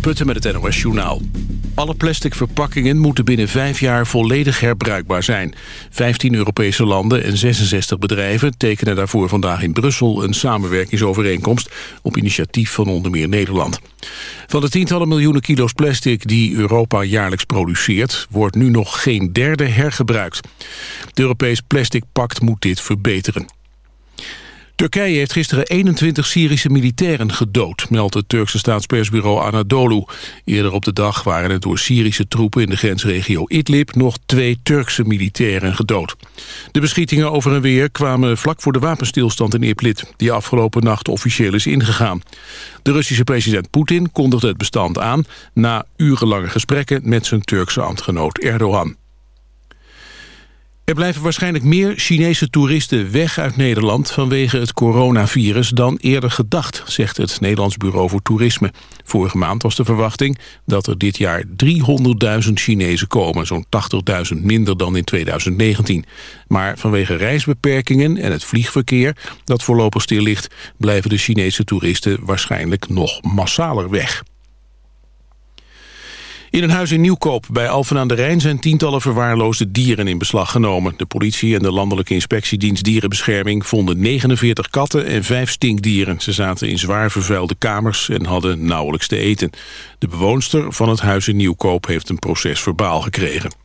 Putten met het NOS Journaal. Alle plastic verpakkingen moeten binnen vijf jaar volledig herbruikbaar zijn. 15 Europese landen en 66 bedrijven tekenen daarvoor vandaag in Brussel... een samenwerkingsovereenkomst op initiatief van onder meer Nederland. Van de tientallen miljoenen kilo's plastic die Europa jaarlijks produceert... wordt nu nog geen derde hergebruikt. Het Europees Plastic Pact moet dit verbeteren. Turkije heeft gisteren 21 Syrische militairen gedood, meldt het Turkse staatspersbureau Anadolu. Eerder op de dag waren er door Syrische troepen in de grensregio Idlib nog twee Turkse militairen gedood. De beschietingen over en weer kwamen vlak voor de wapenstilstand in Idlib, die afgelopen nacht officieel is ingegaan. De Russische president Poetin kondigde het bestand aan na urenlange gesprekken met zijn Turkse ambtgenoot Erdogan. Er blijven waarschijnlijk meer Chinese toeristen weg uit Nederland vanwege het coronavirus dan eerder gedacht, zegt het Nederlands Bureau voor Toerisme. Vorige maand was de verwachting dat er dit jaar 300.000 Chinezen komen, zo'n 80.000 minder dan in 2019. Maar vanwege reisbeperkingen en het vliegverkeer, dat voorlopig stil ligt, blijven de Chinese toeristen waarschijnlijk nog massaler weg. In een huis in Nieuwkoop bij Alphen aan de Rijn zijn tientallen verwaarloosde dieren in beslag genomen. De politie en de Landelijke Inspectiedienst Dierenbescherming vonden 49 katten en 5 stinkdieren. Ze zaten in zwaar vervuilde kamers en hadden nauwelijks te eten. De bewoonster van het huis in Nieuwkoop heeft een proces verbaal gekregen.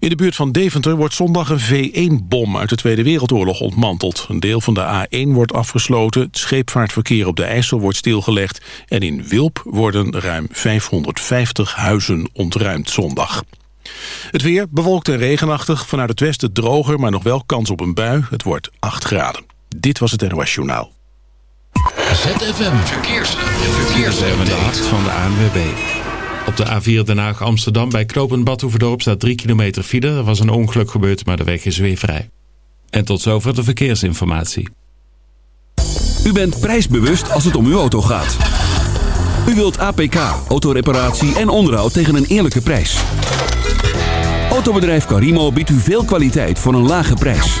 In de buurt van Deventer wordt zondag een V1-bom uit de Tweede Wereldoorlog ontmanteld. Een deel van de A1 wordt afgesloten, het scheepvaartverkeer op de IJssel wordt stilgelegd... en in Wilp worden ruim 550 huizen ontruimd zondag. Het weer bewolkt en regenachtig, vanuit het westen droger... maar nog wel kans op een bui, het wordt 8 graden. Dit was het NOS Journaal. ZFM Verkeers. Verkeers. de hart van de ANWB. Op de A4 Den Haag-Amsterdam bij knooppunt Badhoevedorp staat 3 kilometer file. Er was een ongeluk gebeurd, maar de weg is weer vrij. En tot zover de verkeersinformatie. U bent prijsbewust als het om uw auto gaat. U wilt APK, autoreparatie en onderhoud tegen een eerlijke prijs. Autobedrijf Carimo biedt u veel kwaliteit voor een lage prijs.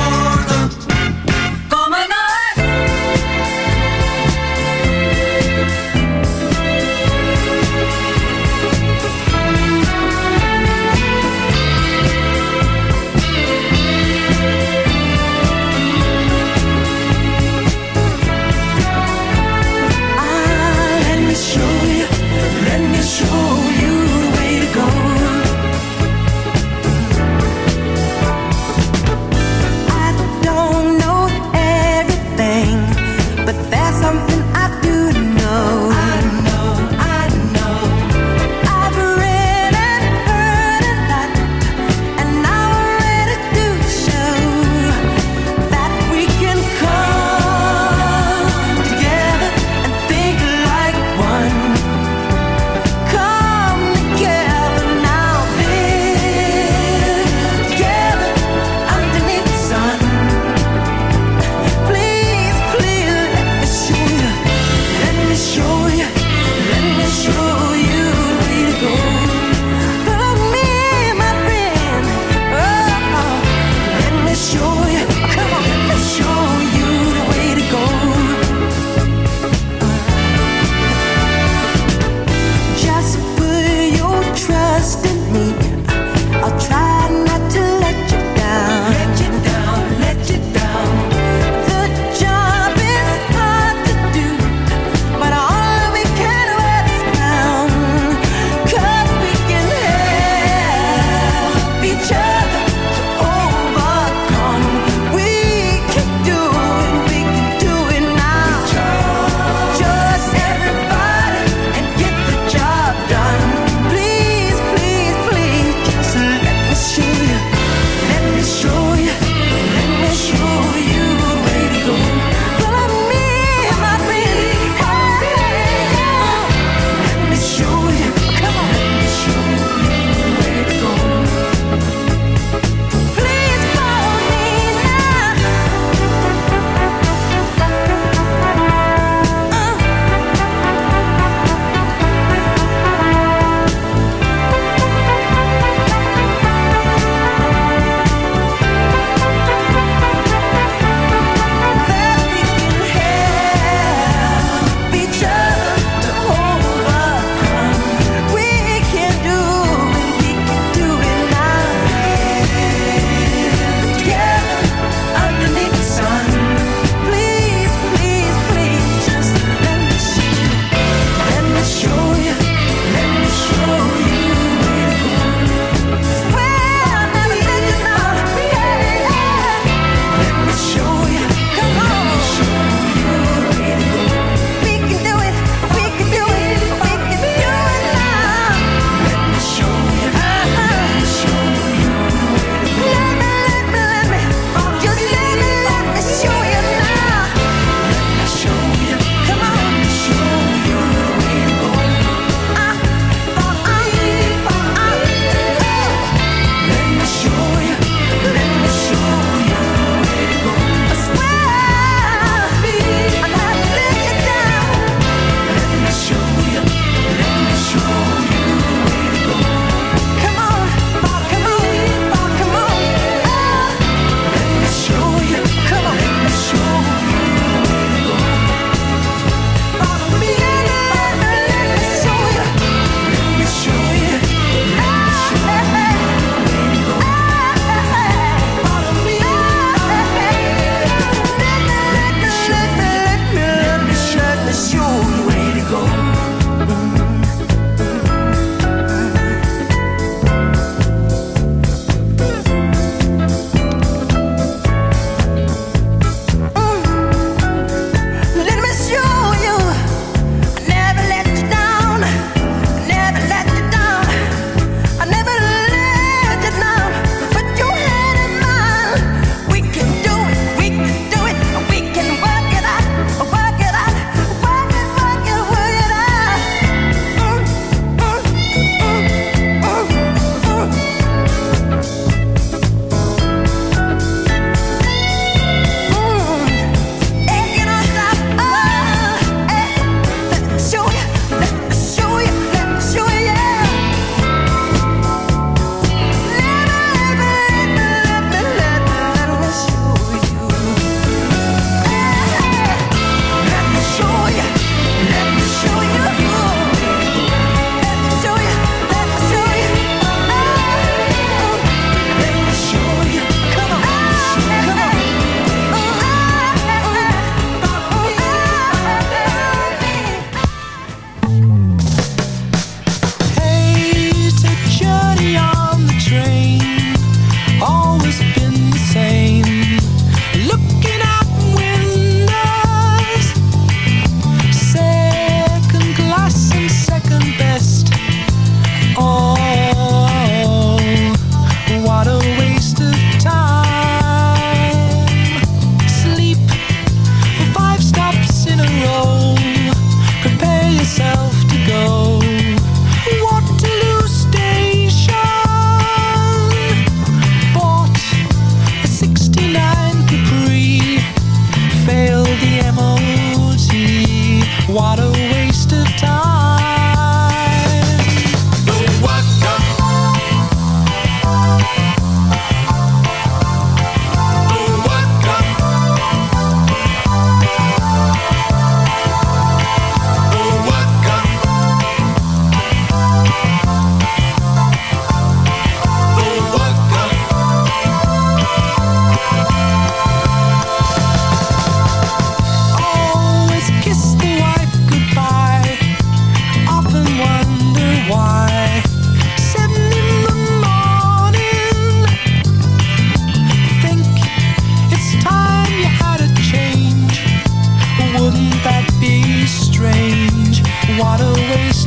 destroy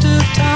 of time.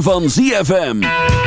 Van ZFM.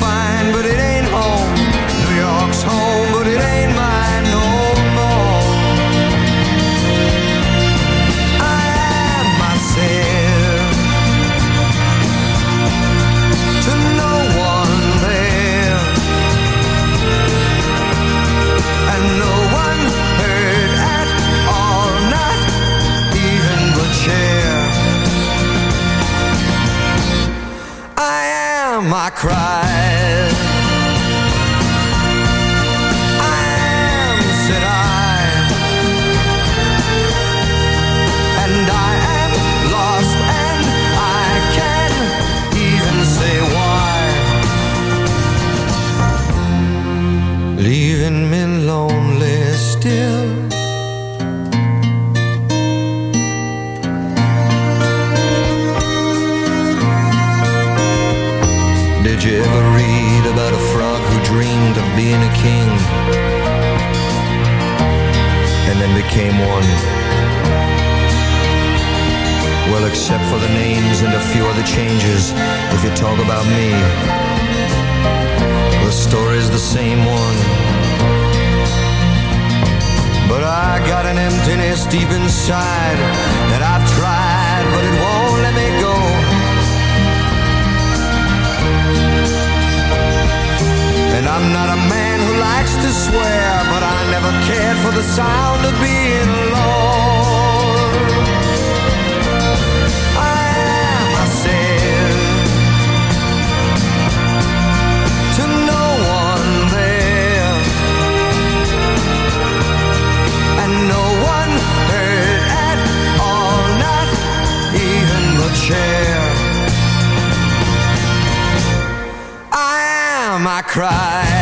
Fine, but it cry.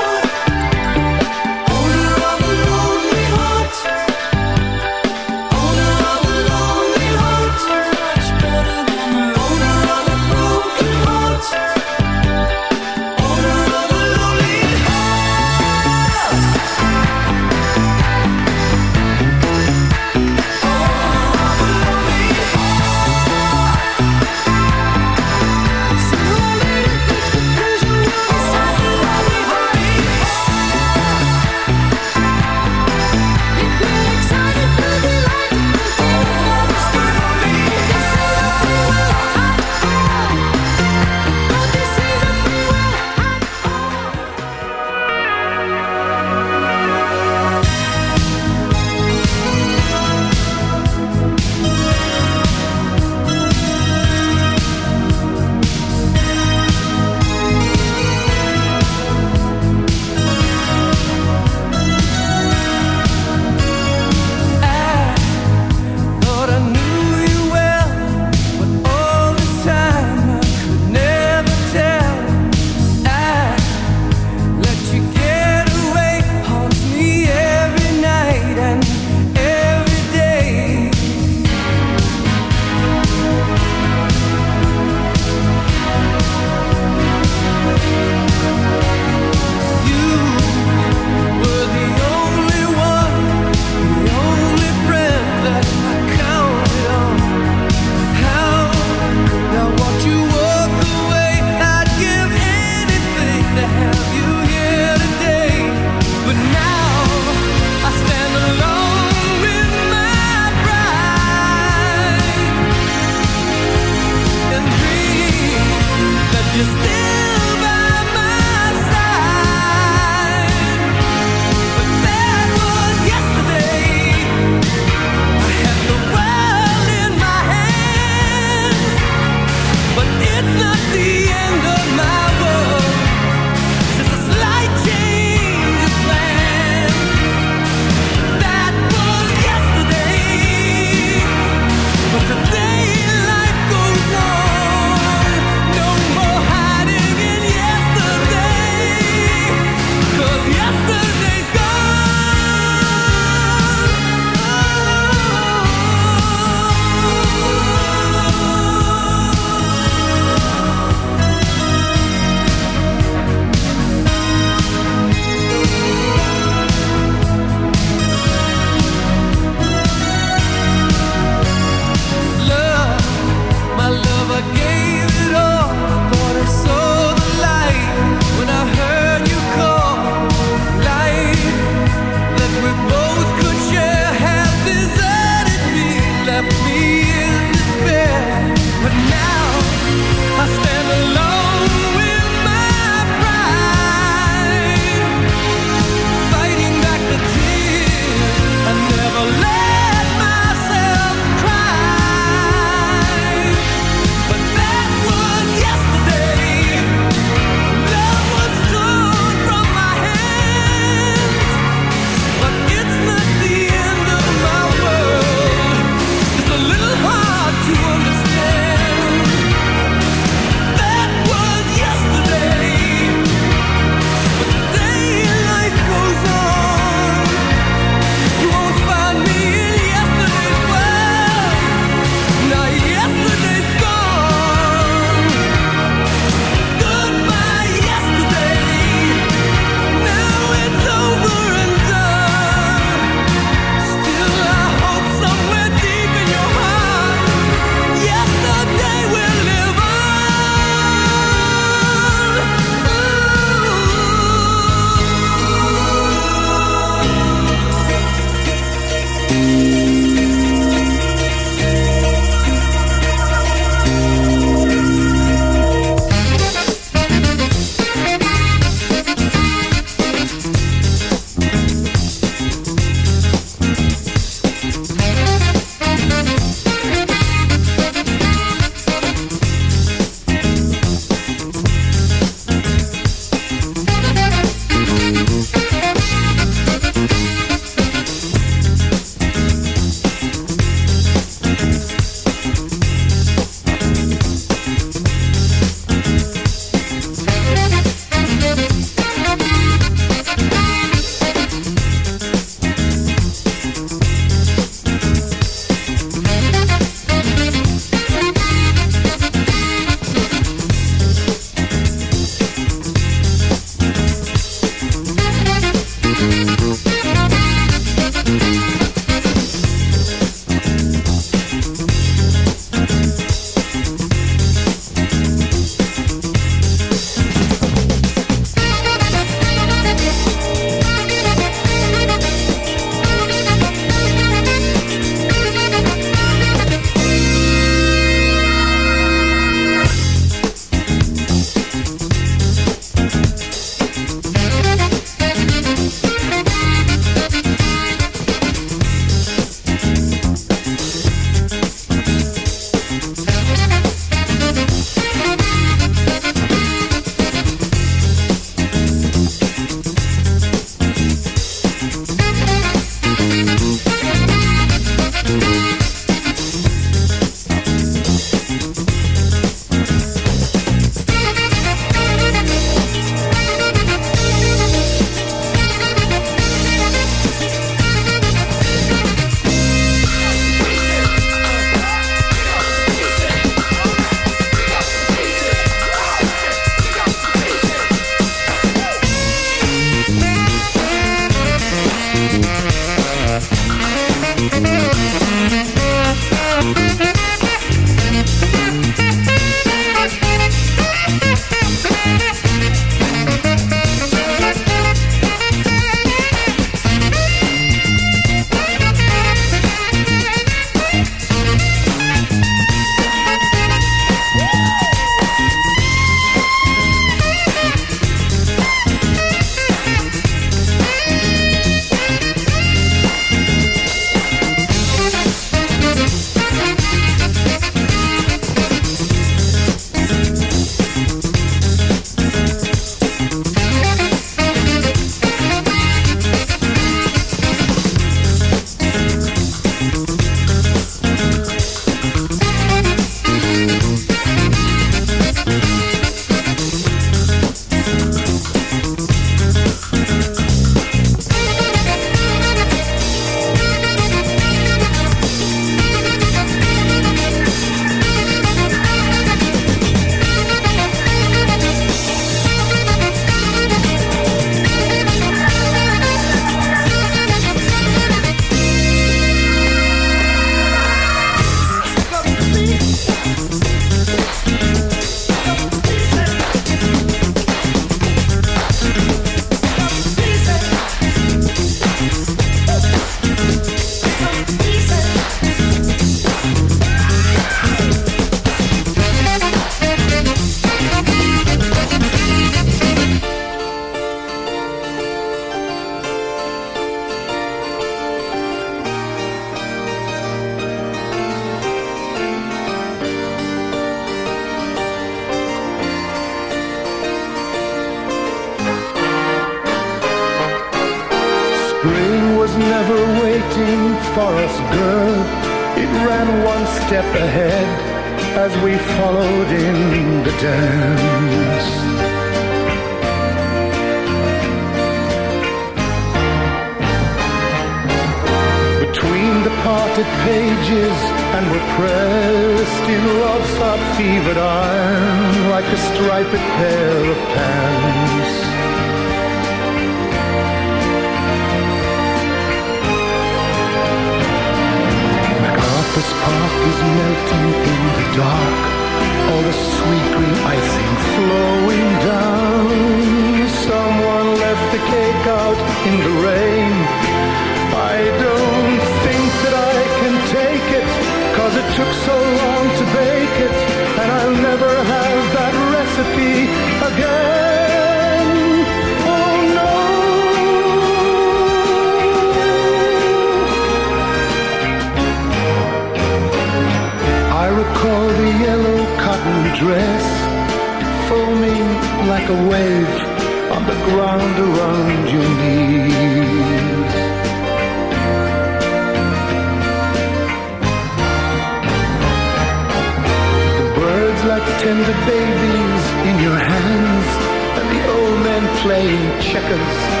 Checkers.